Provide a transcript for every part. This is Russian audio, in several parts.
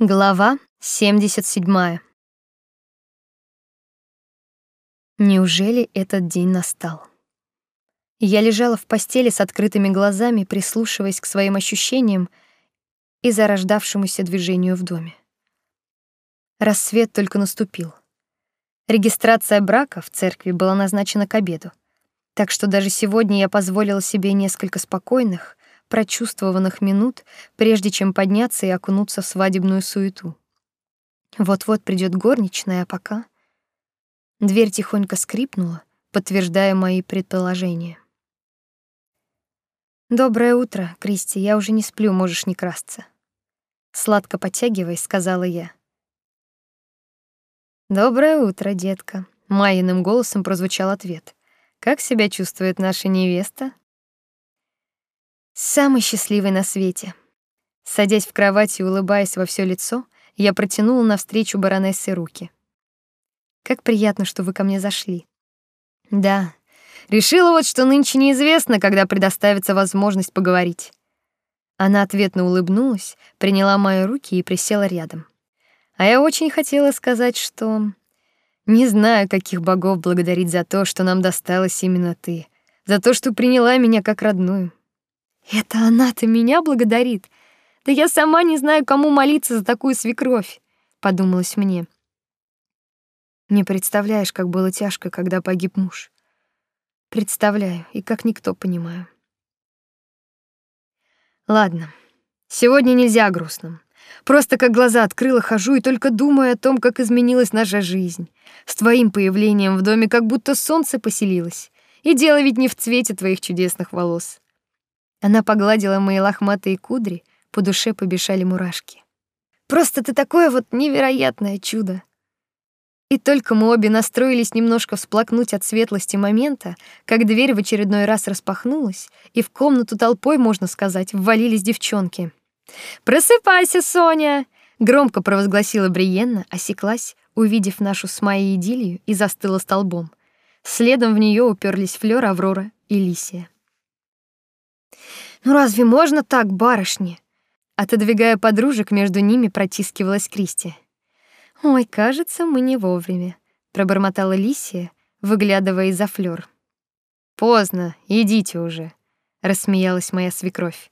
Глава 77. Неужели этот день настал? Я лежала в постели с открытыми глазами, прислушиваясь к своим ощущениям и зарождавшемуся движению в доме. Рассвет только наступил. Регистрация брака в церкви была назначена к обеду, так что даже сегодня я позволила себе несколько спокойных, прочувствованных минут, прежде чем подняться и окунуться в свадебную суету. Вот-вот придет горничная, а пока дверь тихонько скрипнула, подтверждая мои предположения. Доброе утро, Кристи. Я уже не сплю, можешь не красться. Сладко потягиваясь, сказала я. Доброе утро, детка. Майиным голосом прозвучал ответ. Как себя чувствует наша невеста? Самый счастливый на свете. Садясь в кровать и улыбаясь во все лицо, я протянула навстречу баронессе руки. Как приятно, что вы ко мне зашли. Да. Решила вот, что нынче неизвестно, когда предоставится возможность поговорить. Она ответно улыбнулась, приняла мои руки и присела рядом. А я очень хотела сказать, что не знаю, каких богов благодарить за то, что нам досталась именно ты, за то, что приняла меня как родную. Это она-то меня благодарит. Да я сама не знаю, кому молиться за такую свекровь, подумалось мне. Не представляешь, как было тяжко, когда погиб муж. Представляю, и как никто понимаю. Ладно. Сегодня нельзя грустным. Просто как глаза открыла, хожу и только думаю о том, как изменилась наша жизнь. С твоим появлением в доме как будто солнце поселилось. И дело ведь не в цвете твоих чудесных волос. Она погладила мои лохматые кудри, по душе побежали мурашки. Просто ты такое вот невероятное чудо. И только мы обе настроились немножко всплакнуть от светлости момента, как дверь в очередной раз распахнулась, и в комнату толпой, можно сказать, ввалились девчонки. «Просыпайся, Соня!» — громко провозгласила Бриенна, осеклась, увидев нашу с Майей идиллию, и застыла столбом. Следом в нее уперлись Флёр, Аврора и Лисия. Ну разве можно так, барышни? Отодвигая подружек, между ними протискивалась Кристи. Ой, кажется, мы не вовремя, пробормотала Лисия, выглядывая из-за флёр. Поздно, идите уже, рассмеялась моя свекровь.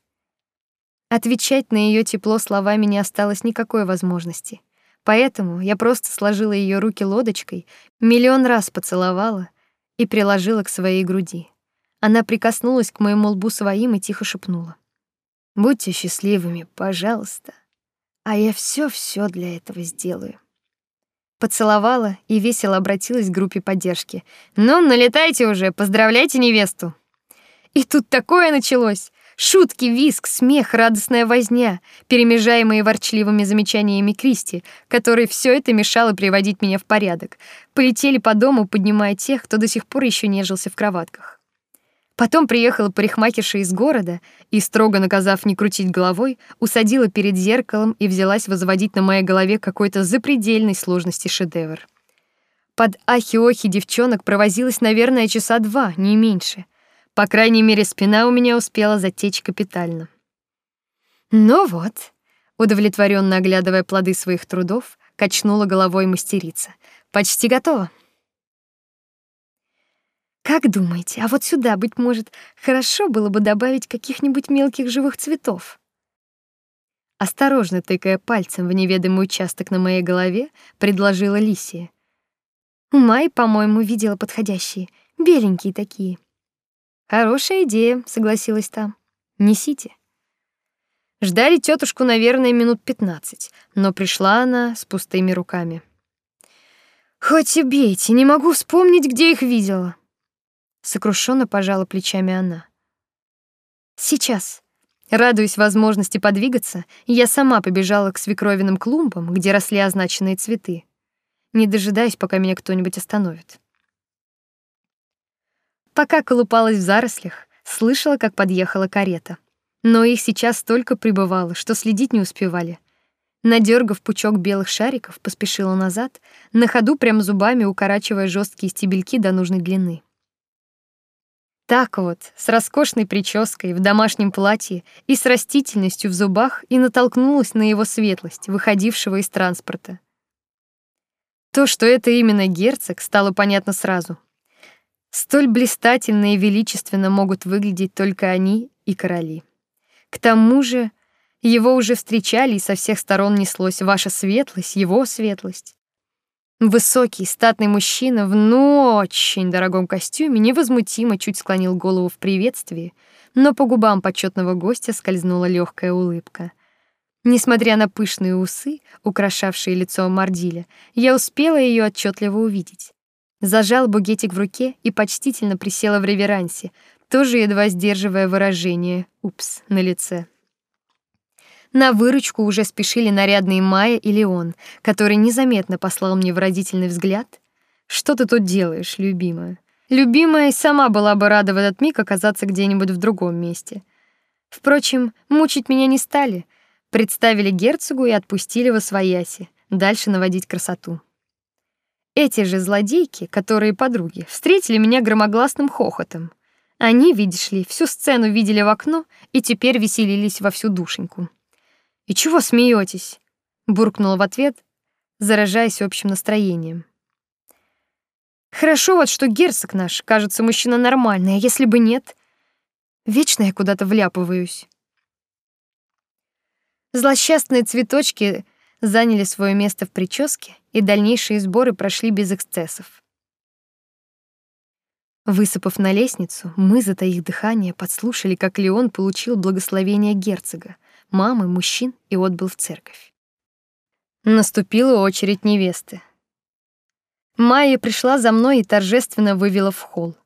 Отвечать на ее тепло словами не осталось никакой возможности. Поэтому я просто сложила ее руки лодочкой, миллион раз поцеловала и приложила к своей груди. Она прикоснулась к моему лбу своим и тихо шепнула: "Будьте счастливыми, пожалуйста. А я все-все для этого сделаю". Поцеловала и весело обратилась к группе поддержки. "Ну, налетайте уже, поздравляйте невесту". И тут такое началось: шутки, визг, смех, радостная возня, перемежаемые ворчливыми замечаниями Кристи, которой все это мешало приводить меня в порядок. Полетели по дому, поднимая тех, кто до сих пор еще нежился в кроватках. Потом приехала парикмахерша из города и, строго наказав не крутить головой, усадила перед зеркалом и взялась возводить на моей голове какой-то запредельной сложности шедевр. Под ахи-охи девчонок провозилась, наверное, часа два, не меньше. По крайней мере, спина у меня успела затечь капитально. Ну вот, удовлетворенно оглядывая плоды своих трудов, качнула головой мастерица. Почти готово. Как думаете, а вот сюда, быть может, хорошо было бы добавить каких-нибудь мелких живых цветов? Осторожно тыкая пальцем в неведомый участок на моей голове, предложила Лисия. Май, по-моему, видела подходящие, беленькие такие. Хорошая идея, согласилась та. Несите. Ждали тетушку, наверное, минут пятнадцать, но пришла она с пустыми руками. Хоть убейте, не могу вспомнить, где их видела сокрушенно пожала плечами она. Сейчас, радуясь возможности подвигаться, я сама побежала к свекровиным клумбам, где росли означенные цветы, не дожидаясь, пока меня кто-нибудь остановит. Пока колупалась в зарослях, слышала, как подъехала карета. Но их сейчас столько прибывало, что следить не успевали. Надергав пучок белых шариков, поспешила назад, на ходу прямо зубами укорачивая жесткие стебельки до нужной длины. Так вот, с роскошной прической, в домашнем платье и с растительностью в зубах и натолкнулась на его светлость, выходившего из транспорта. То, что это именно герцог, стало понятно сразу. Столь блистательно и величественно могут выглядеть только они и короли. К тому же, его уже встречали, и со всех сторон неслось ваша светлость, его светлость. Высокий, статный мужчина в ну очень дорогом костюме невозмутимо чуть склонил голову в приветствии, но по губам почетного гостя скользнула легкая улыбка. Несмотря на пышные усы, украшавшие лицо Мардиля, я успела ее отчетливо увидеть. Зажал бугетик в руке и почтительно присела в реверансе, тоже едва сдерживая выражение «упс» на лице. На выручку уже спешили нарядные Майя и Леон, который незаметно послал мне выразительный взгляд. «Что ты тут делаешь, любимая?» Любимая сама была бы рада в этот миг оказаться где-нибудь в другом месте. Впрочем, мучить меня не стали. Представили герцогу и отпустили во свояси, дальше наводить красоту. Эти же злодейки, которые подруги, встретили меня громогласным хохотом. Они, видишь ли, всю сцену видели в окно и теперь веселились во всю душеньку. И чего смеетесь? буркнула в ответ, заражаясь общим настроением. Хорошо вот, что герцог наш, кажется, мужчина нормальный, а если бы нет, вечно я куда-то вляпываюсь. Злосчастные цветочки заняли свое место в прическе, и дальнейшие сборы прошли без эксцессов. Высыпав на лестницу, мы, затаив дыхание, подслушали, как Леон получил благословение герцога, мамы, мужчин и отбыл в церковь. Наступила очередь невесты. Майя пришла за мной и торжественно вывела в холл.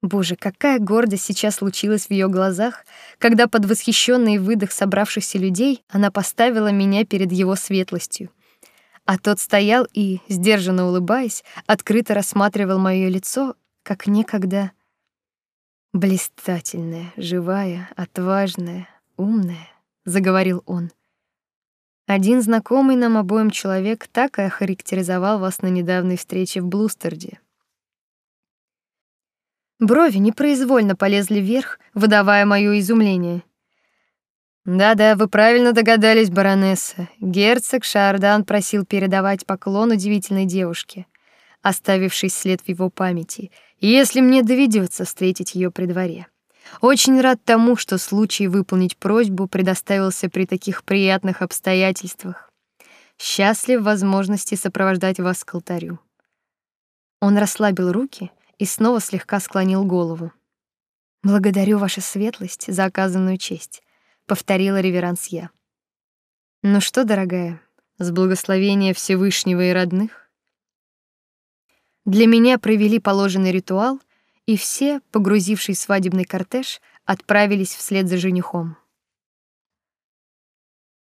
Боже, какая гордость сейчас случилась в ее глазах, когда под восхищенный выдох собравшихся людей она поставила меня перед его светлостью. А тот стоял и, сдержанно улыбаясь, открыто рассматривал мое лицо, как некогда блистательная, живая, отважная, умная заговорил он. Один знакомый нам обоим человек так и охарактеризовал вас на недавней встрече в Блустерде. Брови непроизвольно полезли вверх, выдавая моё изумление. Да-да, вы правильно догадались, баронесса. Герцог Шардан просил передавать поклон удивительной девушке, оставившей след в его памяти, если мне доведется встретить ее при дворе. Очень рад тому, что случай выполнить просьбу предоставился при таких приятных обстоятельствах. Счастлив возможности сопровождать вас к алтарю. Он расслабил руки и снова слегка склонил голову. Благодарю ваша светлость за оказанную честь, повторила реверанс я. Ну что, дорогая, с благословения Всевышнего и родных. Для меня провели положенный ритуал, и все, погрузивший свадебный кортеж, отправились вслед за женихом.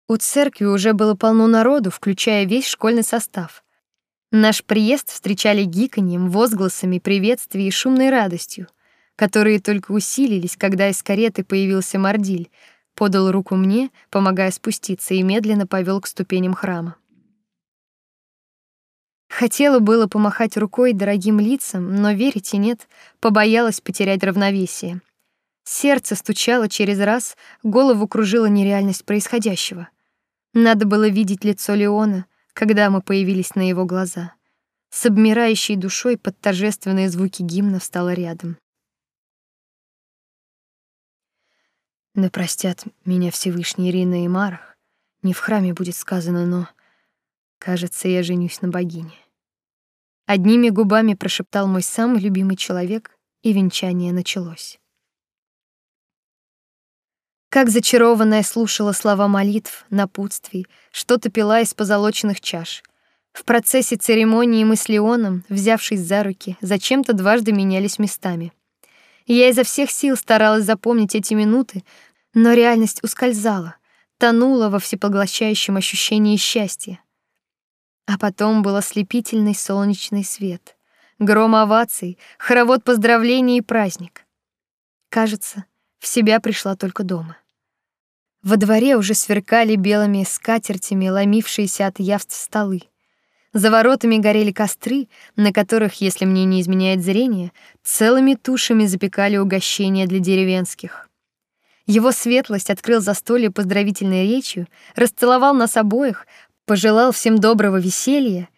У церкви уже было полно народу, включая весь школьный состав. Наш приезд встречали гиканьем, возгласами приветствий и шумной радостью, которые только усилились, когда из кареты появился Мардиль, подал руку мне, помогая спуститься, и медленно повел к ступеням храма. Хотела было помахать рукой дорогим лицам, но верите нет, побоялась потерять равновесие. Сердце стучало через раз, голову кружила нереальность происходящего. Надо было видеть лицо Леона, когда мы появились на его глаза. С обмирающей душой под торжественные звуки гимна встала рядом. Да простят меня Всевышний Ирина и Марах. Не в храме будет сказано, но, кажется, я женюсь на богине. Одними губами прошептал мой самый любимый человек, и венчание началось. Как зачарованная слушала слова молитв, напутствий, что-то пила из позолоченных чаш. В процессе церемонии мы с Леоном, взявшись за руки, зачем-то дважды менялись местами. Я изо всех сил старалась запомнить эти минуты, но реальность ускользала, тонула во всепоглощающем ощущении счастья. А потом был ослепительный солнечный свет, гром оваций, хоровод поздравлений и праздник. Кажется, в себя пришла только дома. Во дворе уже сверкали белыми скатертями ломившиеся от явств столы. За воротами горели костры, на которых, если мне не изменяет зрение, целыми тушами запекали угощения для деревенских. Его светлость открыл застолье поздравительной речью, расцеловал нас обоих, пожелал всем доброго веселья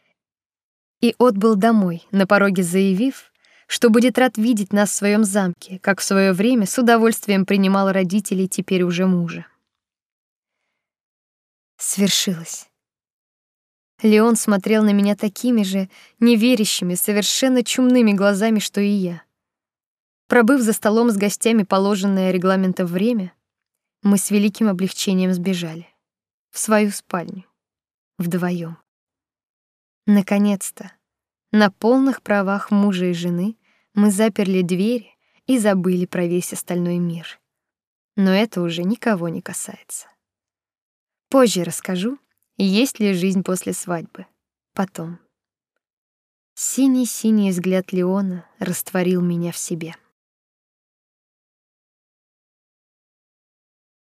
и отбыл домой, на пороге заявив, что будет рад видеть нас в своем замке, как в свое время с удовольствием принимал родителей теперь уже мужа. Свершилось. Леон смотрел на меня такими же неверящими, совершенно чумными глазами, что и я. Пробыв за столом с гостями положенное регламентом время, мы с великим облегчением сбежали в свою спальню вдвоем. Наконец-то, на полных правах мужа и жены, мы заперли двери и забыли про весь остальной мир. Но это уже никого не касается. Позже расскажу, есть ли жизнь после свадьбы? Потом. Синий-синий взгляд Леона растворил меня в себе.